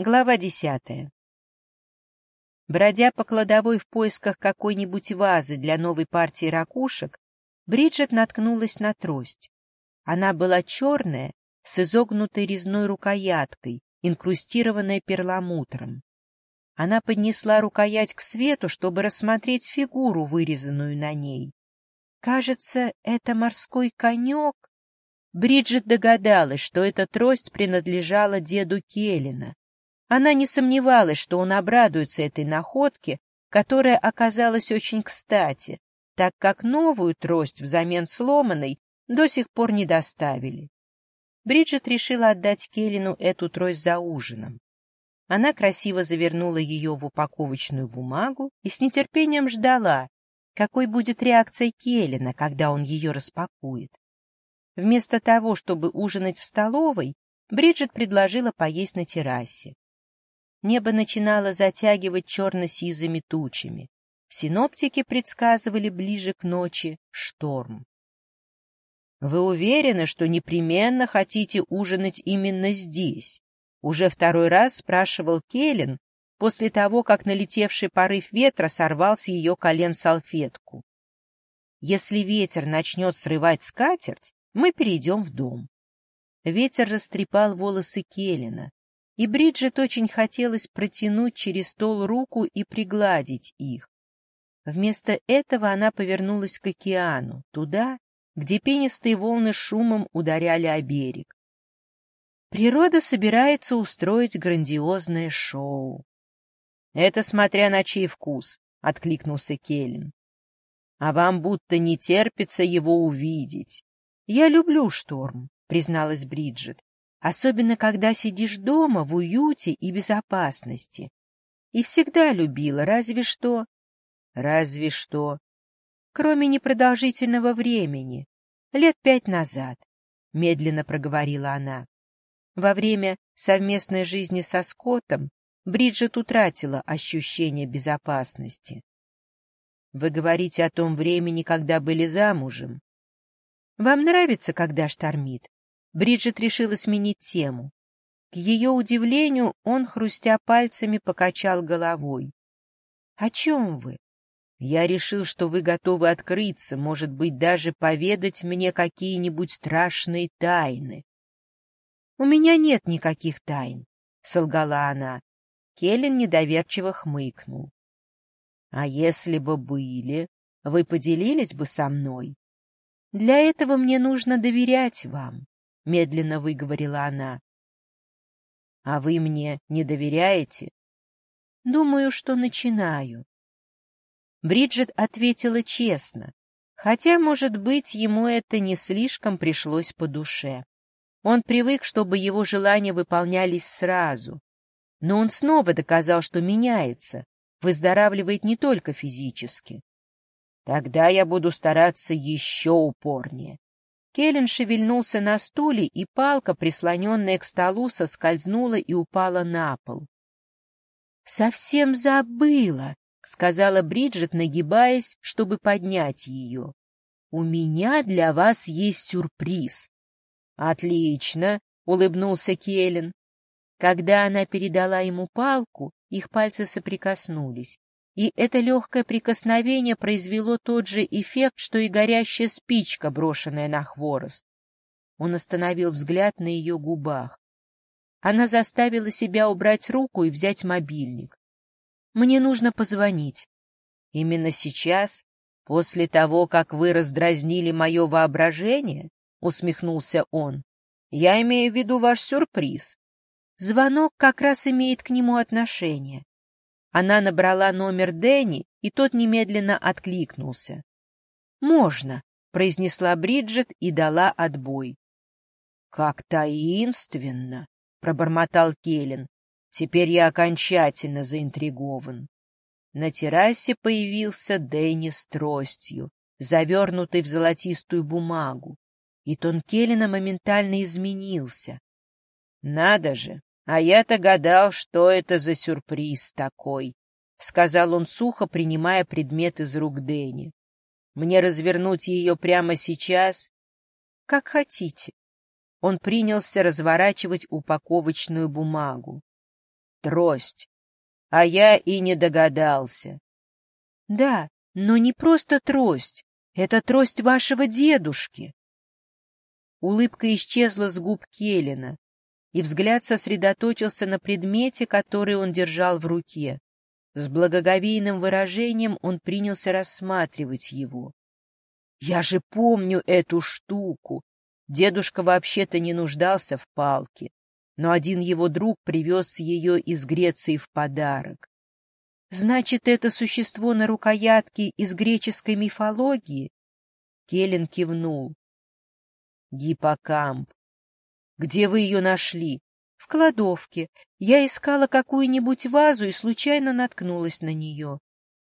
Глава десятая. Бродя по кладовой в поисках какой-нибудь вазы для новой партии ракушек, Бриджит наткнулась на трость. Она была черная, с изогнутой резной рукояткой, инкрустированная перламутром. Она поднесла рукоять к свету, чтобы рассмотреть фигуру, вырезанную на ней. Кажется, это морской конек. Бриджит догадалась, что эта трость принадлежала деду Келлина. Она не сомневалась, что он обрадуется этой находке, которая оказалась очень кстати, так как новую трость взамен сломанной до сих пор не доставили. Бриджит решила отдать Келлину эту трость за ужином. Она красиво завернула ее в упаковочную бумагу и с нетерпением ждала, какой будет реакция Келлина, когда он ее распакует. Вместо того, чтобы ужинать в столовой, Бриджит предложила поесть на террасе. Небо начинало затягивать черно-сизыми тучами. Синоптики предсказывали ближе к ночи шторм. «Вы уверены, что непременно хотите ужинать именно здесь?» Уже второй раз спрашивал Келлен после того, как налетевший порыв ветра сорвал с ее колен салфетку. «Если ветер начнет срывать скатерть, мы перейдем в дом». Ветер растрепал волосы Келлена, и Бриджит очень хотелось протянуть через стол руку и пригладить их. Вместо этого она повернулась к океану, туда, где пенистые волны шумом ударяли о берег. Природа собирается устроить грандиозное шоу. — Это смотря на чей вкус, — откликнулся Келлен. — А вам будто не терпится его увидеть. — Я люблю шторм, — призналась Бриджит особенно когда сидишь дома в уюте и безопасности. И всегда любила, разве что... Разве что... Кроме непродолжительного времени, лет пять назад, — медленно проговорила она. Во время совместной жизни со Скоттом Бриджит утратила ощущение безопасности. Вы говорите о том времени, когда были замужем. Вам нравится, когда штормит? Бриджит решила сменить тему. К ее удивлению, он, хрустя пальцами, покачал головой. — О чем вы? — Я решил, что вы готовы открыться, может быть, даже поведать мне какие-нибудь страшные тайны. — У меня нет никаких тайн, — солгала она. Келлен недоверчиво хмыкнул. — А если бы были, вы поделились бы со мной? Для этого мне нужно доверять вам медленно выговорила она. — А вы мне не доверяете? — Думаю, что начинаю. Бриджит ответила честно, хотя, может быть, ему это не слишком пришлось по душе. Он привык, чтобы его желания выполнялись сразу. Но он снова доказал, что меняется, выздоравливает не только физически. Тогда я буду стараться еще упорнее. Келлен шевельнулся на стуле, и палка, прислоненная к столу, соскользнула и упала на пол. — Совсем забыла, — сказала Бриджит, нагибаясь, чтобы поднять ее. — У меня для вас есть сюрприз. — Отлично, — улыбнулся Келлен. Когда она передала ему палку, их пальцы соприкоснулись и это легкое прикосновение произвело тот же эффект, что и горящая спичка, брошенная на хворост. Он остановил взгляд на ее губах. Она заставила себя убрать руку и взять мобильник. «Мне нужно позвонить. Именно сейчас, после того, как вы раздразнили мое воображение, — усмехнулся он, — я имею в виду ваш сюрприз. Звонок как раз имеет к нему отношение. Она набрала номер Дэнни, и тот немедленно откликнулся. «Можно», — произнесла Бриджит и дала отбой. «Как таинственно!» — пробормотал Келлен. «Теперь я окончательно заинтригован». На террасе появился Дэнни с тростью, завернутый в золотистую бумагу, и тон Келлена моментально изменился. «Надо же! А я-то гадал, что это за сюрприз такой, — сказал он сухо, принимая предмет из рук Дэнни. — Мне развернуть ее прямо сейчас? — Как хотите. Он принялся разворачивать упаковочную бумагу. Трость. А я и не догадался. Да, но не просто трость. Это трость вашего дедушки. Улыбка исчезла с губ Келлина, и взгляд сосредоточился на предмете, который он держал в руке. С благоговейным выражением он принялся рассматривать его. «Я же помню эту штуку!» Дедушка вообще-то не нуждался в палке, но один его друг привез ее из Греции в подарок. «Значит, это существо на рукоятке из греческой мифологии?» Келлен кивнул. «Гиппокамп. Где вы ее нашли?» «В кладовке. Я искала какую-нибудь вазу и случайно наткнулась на нее.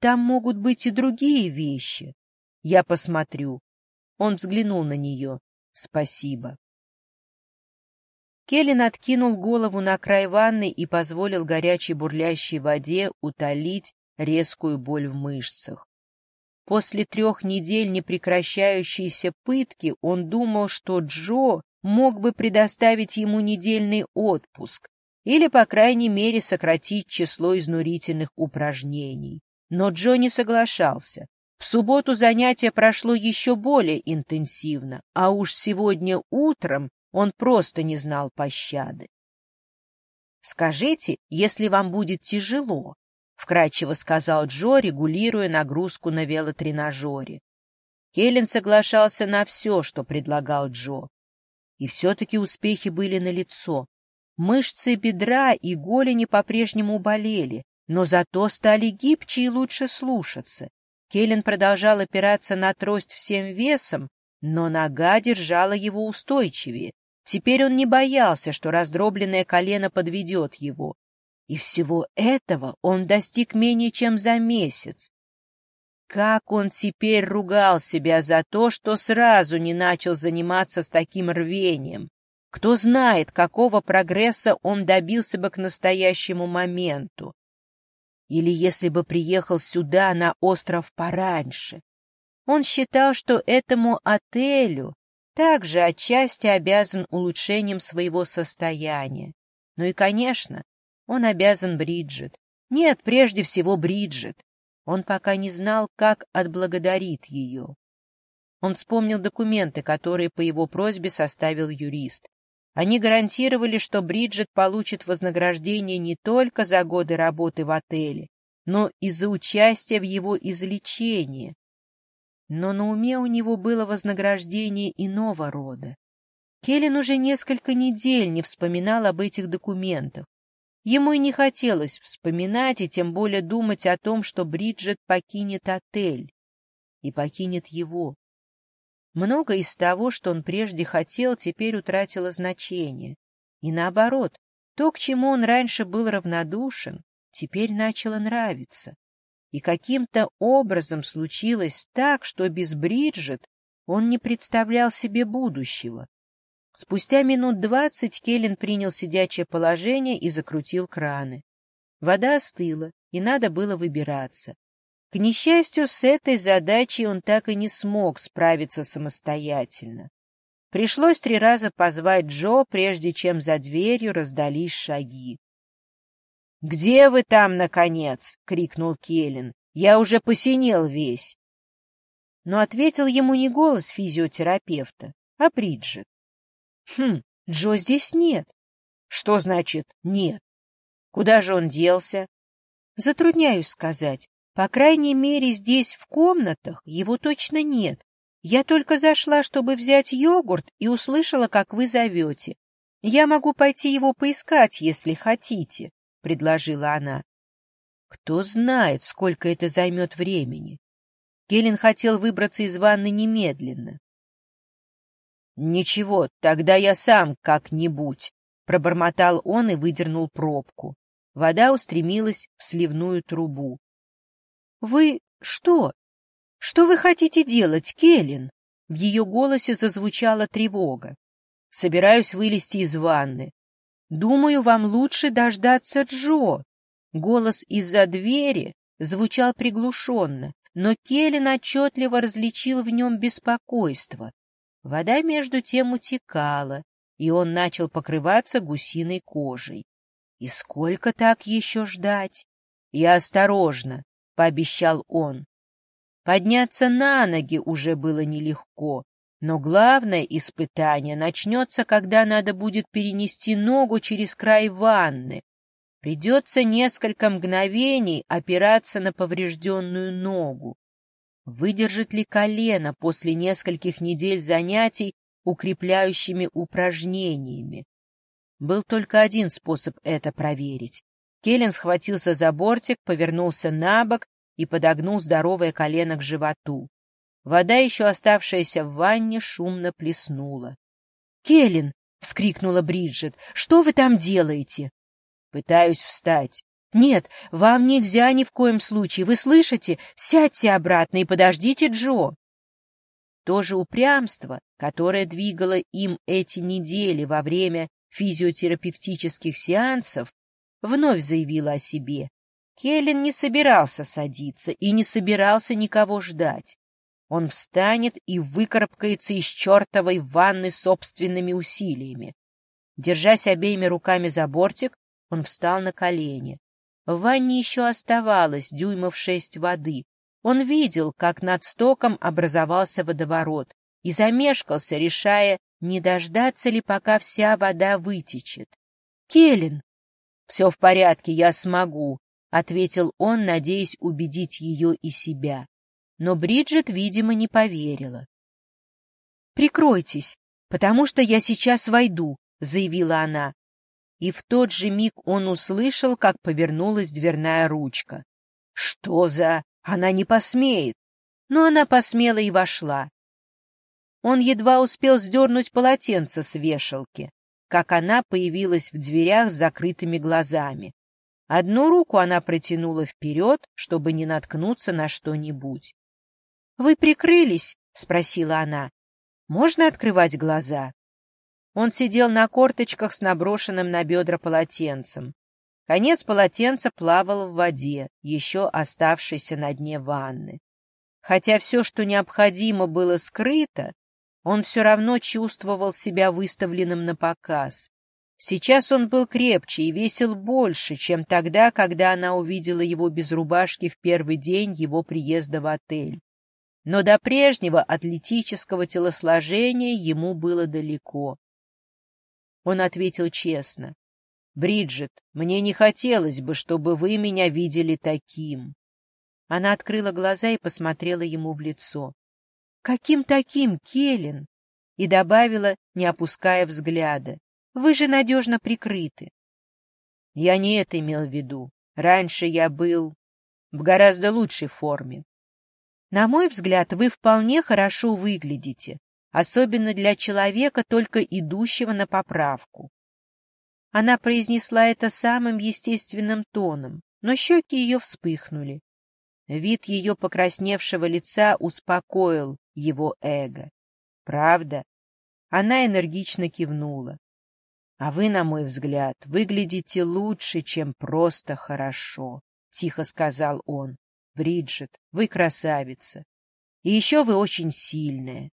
Там могут быть и другие вещи. Я посмотрю». Он взглянул на нее. «Спасибо». Келлен откинул голову на край ванны и позволил горячей бурлящей воде утолить резкую боль в мышцах. После трех недель непрекращающейся пытки он думал, что Джо мог бы предоставить ему недельный отпуск или, по крайней мере, сократить число изнурительных упражнений. Но Джо соглашался. В субботу занятие прошло еще более интенсивно, а уж сегодня утром он просто не знал пощады. «Скажите, если вам будет тяжело», — вкратчиво сказал Джо, регулируя нагрузку на велотренажере. Келлен соглашался на все, что предлагал Джо. И все-таки успехи были налицо. Мышцы бедра и голени по-прежнему болели, но зато стали гибче и лучше слушаться. Келлен продолжал опираться на трость всем весом, но нога держала его устойчивее. Теперь он не боялся, что раздробленное колено подведет его. И всего этого он достиг менее чем за месяц. Как он теперь ругал себя за то, что сразу не начал заниматься с таким рвением. Кто знает, какого прогресса он добился бы к настоящему моменту. Или если бы приехал сюда, на остров, пораньше. Он считал, что этому отелю также отчасти обязан улучшением своего состояния. Ну и, конечно, он обязан Бриджит. Нет, прежде всего Бриджит. Он пока не знал, как отблагодарит ее. Он вспомнил документы, которые по его просьбе составил юрист. Они гарантировали, что Бриджит получит вознаграждение не только за годы работы в отеле, но и за участие в его излечении, но на уме у него было вознаграждение иного рода. Келлен уже несколько недель не вспоминал об этих документах. Ему и не хотелось вспоминать и тем более думать о том, что Бриджит покинет отель и покинет его. Многое из того, что он прежде хотел, теперь утратило значение. И наоборот, то, к чему он раньше был равнодушен, теперь начало нравиться. И каким-то образом случилось так, что без Бриджит он не представлял себе будущего. Спустя минут двадцать Келлен принял сидячее положение и закрутил краны. Вода остыла, и надо было выбираться. К несчастью, с этой задачей он так и не смог справиться самостоятельно. Пришлось три раза позвать Джо, прежде чем за дверью раздались шаги. «Где вы там, наконец?» — крикнул Келлен. «Я уже посинел весь». Но ответил ему не голос физиотерапевта, а Бриджит. «Хм, Джо здесь нет». «Что значит «нет»? Куда же он делся?» «Затрудняюсь сказать. По крайней мере, здесь, в комнатах, его точно нет. Я только зашла, чтобы взять йогурт, и услышала, как вы зовете. Я могу пойти его поискать, если хотите». — предложила она. Кто знает, сколько это займет времени. Келлен хотел выбраться из ванны немедленно. «Ничего, тогда я сам как-нибудь», — пробормотал он и выдернул пробку. Вода устремилась в сливную трубу. «Вы что? Что вы хотите делать, Келлен?» В ее голосе зазвучала тревога. «Собираюсь вылезти из ванны. Думаю, вам лучше дождаться Джо. Голос из-за двери звучал приглушенно, но Келлен отчетливо различил в нем беспокойство. Вода между тем утекала, и он начал покрываться гусиной кожей. И сколько так еще ждать? Я осторожно, — пообещал он. Подняться на ноги уже было нелегко, но главное испытание начнется, когда надо будет перенести ногу через край ванны. Придется несколько мгновений опираться на поврежденную ногу. Выдержит ли колено после нескольких недель занятий укрепляющими упражнениями? Был только один способ это проверить. Келлен схватился за бортик, повернулся на бок и подогнул здоровое колено к животу. Вода, еще оставшаяся в ванне, шумно плеснула. — Келлен! — вскрикнула Бриджит. — Что вы там делаете? — Пытаюсь встать. — Нет, вам нельзя ни в коем случае. Вы слышите? Сядьте обратно и подождите Джо. То же упрямство, которое двигало им эти недели во время физиотерапевтических сеансов, вновь заявила о себе. Келлен не собирался садиться и не собирался никого ждать. Он встанет и выкарабкается из чертовой ванны собственными усилиями. Держась обеими руками за бортик, он встал на колени. В ванне еще оставалось дюймов шесть воды. Он видел, как над стоком образовался водоворот, и замешкался, решая, не дождаться ли, пока вся вода вытечет. «Келлен!» «Все в порядке, я смогу», — ответил он, надеясь убедить ее и себя но Бриджит, видимо, не поверила. «Прикройтесь, потому что я сейчас войду», — заявила она. И в тот же миг он услышал, как повернулась дверная ручка. «Что за... Она не посмеет!» Но она посмела и вошла. Он едва успел сдернуть полотенце с вешалки, как она появилась в дверях с закрытыми глазами. Одну руку она протянула вперед, чтобы не наткнуться на что-нибудь. «Вы прикрылись?» — спросила она. «Можно открывать глаза?» Он сидел на корточках с наброшенным на бедра полотенцем. Конец полотенца плавал в воде, еще оставшейся на дне ванны. Хотя все, что необходимо, было скрыто, он все равно чувствовал себя выставленным на показ. Сейчас он был крепче и весил больше, чем тогда, когда она увидела его без рубашки в первый день его приезда в отель но до прежнего атлетического телосложения ему было далеко. Он ответил честно. «Бриджит, мне не хотелось бы, чтобы вы меня видели таким». Она открыла глаза и посмотрела ему в лицо. «Каким таким, Келлен?» И добавила, не опуская взгляда. «Вы же надежно прикрыты». «Я не это имел в виду. Раньше я был в гораздо лучшей форме. На мой взгляд, вы вполне хорошо выглядите, особенно для человека, только идущего на поправку. Она произнесла это самым естественным тоном, но щеки ее вспыхнули. Вид ее покрасневшего лица успокоил его эго. Правда? Она энергично кивнула. А вы, на мой взгляд, выглядите лучше, чем просто хорошо, — тихо сказал он. Бриджит, вы красавица. И еще вы очень сильная.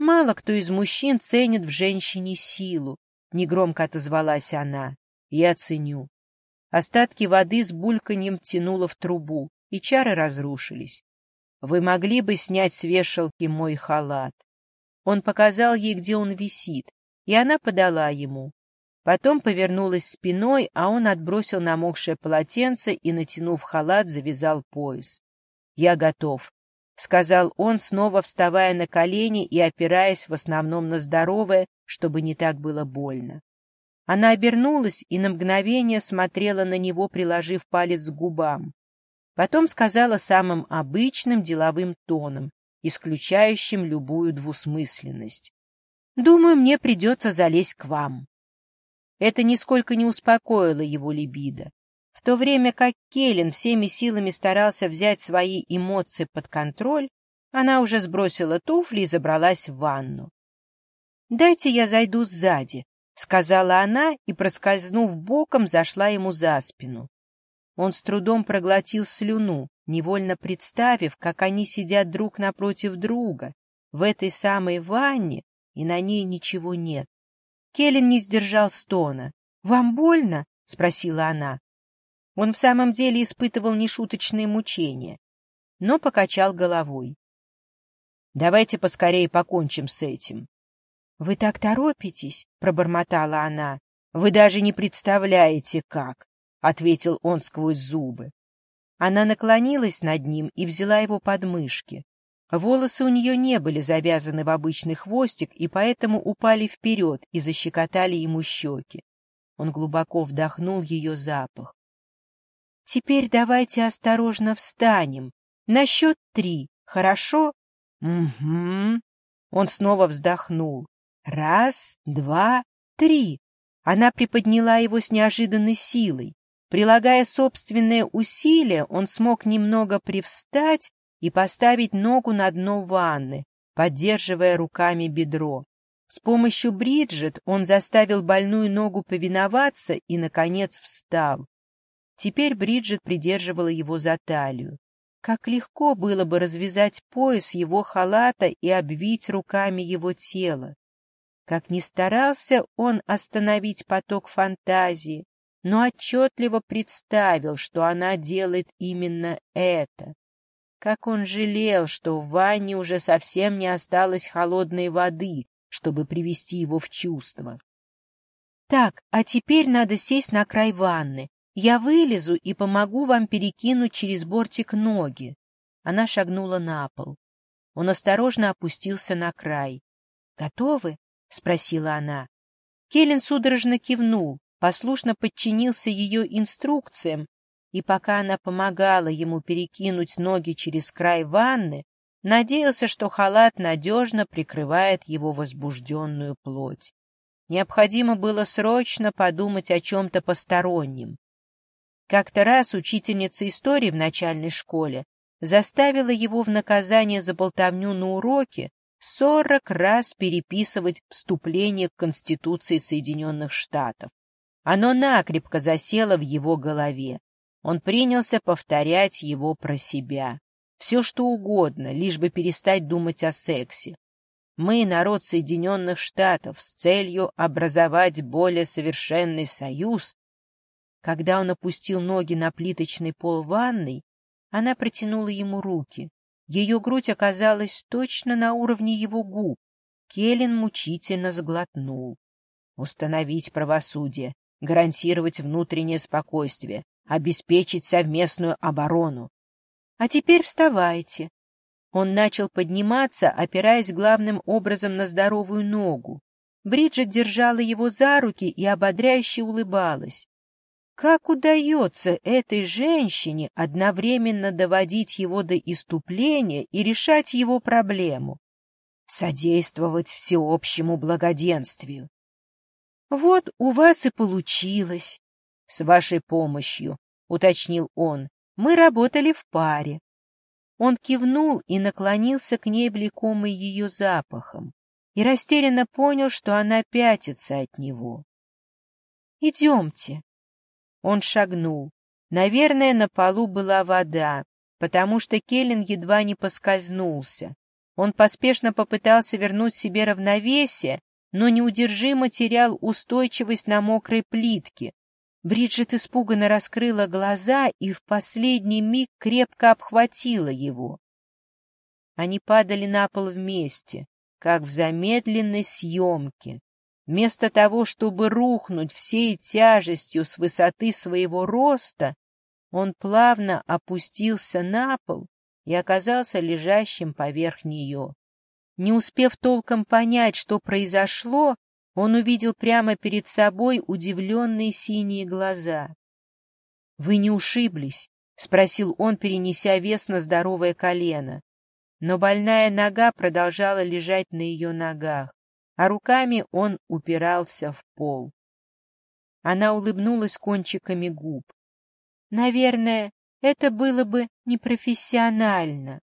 Мало кто из мужчин ценит в женщине силу, — негромко отозвалась она. Я ценю. Остатки воды с бульканьем тянуло в трубу, и чары разрушились. Вы могли бы снять с вешалки мой халат. Он показал ей, где он висит, и она подала ему. Потом повернулась спиной, а он отбросил намокшее полотенце и, натянув халат, завязал пояс. «Я готов», — сказал он, снова вставая на колени и опираясь в основном на здоровое, чтобы не так было больно. Она обернулась и на мгновение смотрела на него, приложив палец к губам. Потом сказала самым обычным деловым тоном, исключающим любую двусмысленность. «Думаю, мне придется залезть к вам». Это нисколько не успокоило его либидо. В то время как Келлен всеми силами старался взять свои эмоции под контроль, она уже сбросила туфли и забралась в ванну. «Дайте я зайду сзади», — сказала она и, проскользнув боком, зашла ему за спину. Он с трудом проглотил слюну, невольно представив, как они сидят друг напротив друга в этой самой ванне, и на ней ничего нет. Келлен не сдержал стона. «Вам больно?» — спросила она. Он в самом деле испытывал нешуточные мучения, но покачал головой. «Давайте поскорее покончим с этим». «Вы так торопитесь?» — пробормотала она. «Вы даже не представляете, как!» — ответил он сквозь зубы. Она наклонилась над ним и взяла его под мышки. Волосы у нее не были завязаны в обычный хвостик и поэтому упали вперед и защекотали ему щеки. Он глубоко вдохнул ее запах. — Теперь давайте осторожно встанем. На счет три, хорошо? — Угу. Он снова вздохнул. Раз, два, три. Она приподняла его с неожиданной силой. Прилагая собственное усилие, он смог немного привстать и поставить ногу на дно ванны, поддерживая руками бедро. С помощью Бриджит он заставил больную ногу повиноваться и, наконец, встал. Теперь Бриджит придерживала его за талию. Как легко было бы развязать пояс его халата и обвить руками его тело. Как ни старался он остановить поток фантазии, но отчетливо представил, что она делает именно это. Как он жалел, что в ванне уже совсем не осталось холодной воды, чтобы привести его в чувство. «Так, а теперь надо сесть на край ванны. Я вылезу и помогу вам перекинуть через бортик ноги». Она шагнула на пол. Он осторожно опустился на край. «Готовы?» — спросила она. Келлен судорожно кивнул, послушно подчинился ее инструкциям, и пока она помогала ему перекинуть ноги через край ванны, надеялся, что халат надежно прикрывает его возбужденную плоть. Необходимо было срочно подумать о чем-то постороннем. Как-то раз учительница истории в начальной школе заставила его в наказание за болтовню на уроке сорок раз переписывать вступление к Конституции Соединенных Штатов. Оно накрепко засело в его голове. Он принялся повторять его про себя. Все, что угодно, лишь бы перестать думать о сексе. Мы, народ Соединенных Штатов, с целью образовать более совершенный союз. Когда он опустил ноги на плиточный пол ванной, она протянула ему руки. Ее грудь оказалась точно на уровне его губ. Келлен мучительно сглотнул. Установить правосудие, гарантировать внутреннее спокойствие, обеспечить совместную оборону. А теперь вставайте. Он начал подниматься, опираясь главным образом на здоровую ногу. Бриджит держала его за руки и ободряюще улыбалась. Как удается этой женщине одновременно доводить его до иступления и решать его проблему? Содействовать всеобщему благоденствию. Вот у вас и получилось. С вашей помощью, уточнил он. Мы работали в паре. Он кивнул и наклонился к ней, влекомый ее запахом, и растерянно понял, что она пятится от него. «Идемте». Он шагнул. Наверное, на полу была вода, потому что Келлен едва не поскользнулся. Он поспешно попытался вернуть себе равновесие, но неудержимо терял устойчивость на мокрой плитке. Бриджит испуганно раскрыла глаза и в последний миг крепко обхватила его. Они падали на пол вместе, как в замедленной съемке. Вместо того, чтобы рухнуть всей тяжестью с высоты своего роста, он плавно опустился на пол и оказался лежащим поверх нее. Не успев толком понять, что произошло, он увидел прямо перед собой удивленные синие глаза. — Вы не ушиблись? — спросил он, перенеся вес на здоровое колено. Но больная нога продолжала лежать на ее ногах, а руками он упирался в пол. Она улыбнулась кончиками губ. — Наверное, это было бы непрофессионально.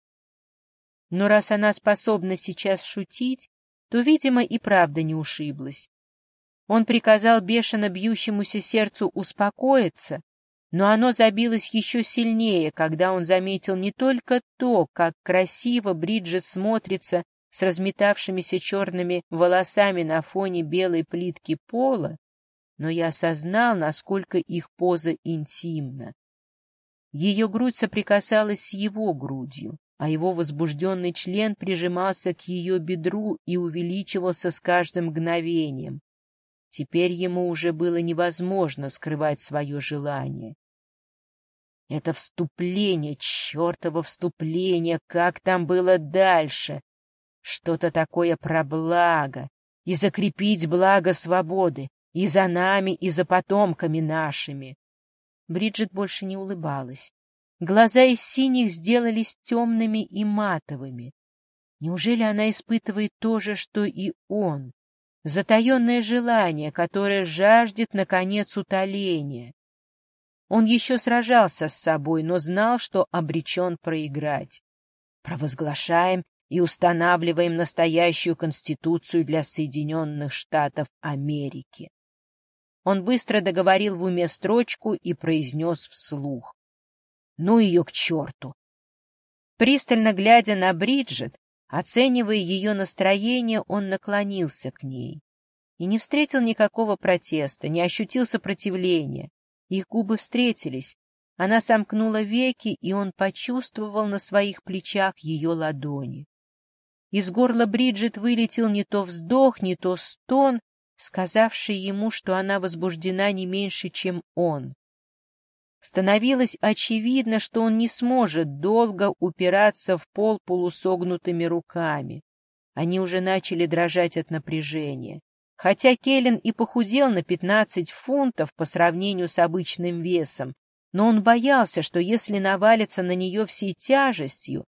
Но раз она способна сейчас шутить, то, видимо, и правда не ушиблась. Он приказал бешено бьющемуся сердцу успокоиться, но оно забилось еще сильнее, когда он заметил не только то, как красиво Бриджит смотрится с разметавшимися черными волосами на фоне белой плитки пола, но я осознал, насколько их поза интимна. Ее грудь соприкасалась с его грудью, а его возбужденный член прижимался к ее бедру и увеличивался с каждым мгновением. Теперь ему уже было невозможно скрывать свое желание. Это вступление, чертово вступление, как там было дальше? Что-то такое про благо, и закрепить благо свободы, и за нами, и за потомками нашими. Бриджит больше не улыбалась. Глаза из синих сделались темными и матовыми. Неужели она испытывает то же, что и он? Затаенное желание, которое жаждет, наконец, утоления. Он еще сражался с собой, но знал, что обречен проиграть. Провозглашаем и устанавливаем настоящую Конституцию для Соединенных Штатов Америки. Он быстро договорил в уме строчку и произнес вслух. Ну ее к черту! Пристально глядя на Бриджит, оценивая ее настроение, он наклонился к ней и не встретил никакого протеста, не ощутил сопротивления. Их губы встретились, она сомкнула веки, и он почувствовал на своих плечах ее ладони. Из горла Бриджит вылетел не то вздох, не то стон, сказавший ему, что она возбуждена не меньше, чем он. Становилось очевидно, что он не сможет долго упираться в пол полусогнутыми руками. Они уже начали дрожать от напряжения. Хотя Келлен и похудел на 15 фунтов по сравнению с обычным весом, но он боялся, что если навалится на нее всей тяжестью,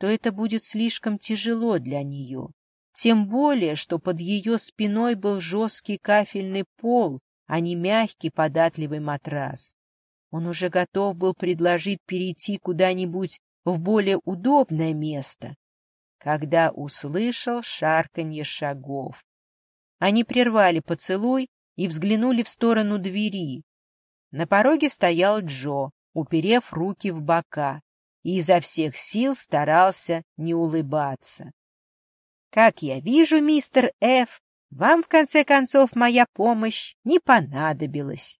то это будет слишком тяжело для нее. Тем более, что под ее спиной был жесткий кафельный пол, а не мягкий податливый матрас. Он уже готов был предложить перейти куда-нибудь в более удобное место, когда услышал шарканье шагов. Они прервали поцелуй и взглянули в сторону двери. На пороге стоял Джо, уперев руки в бока, и изо всех сил старался не улыбаться. Как я вижу, мистер Ф., вам, в конце концов, моя помощь не понадобилась.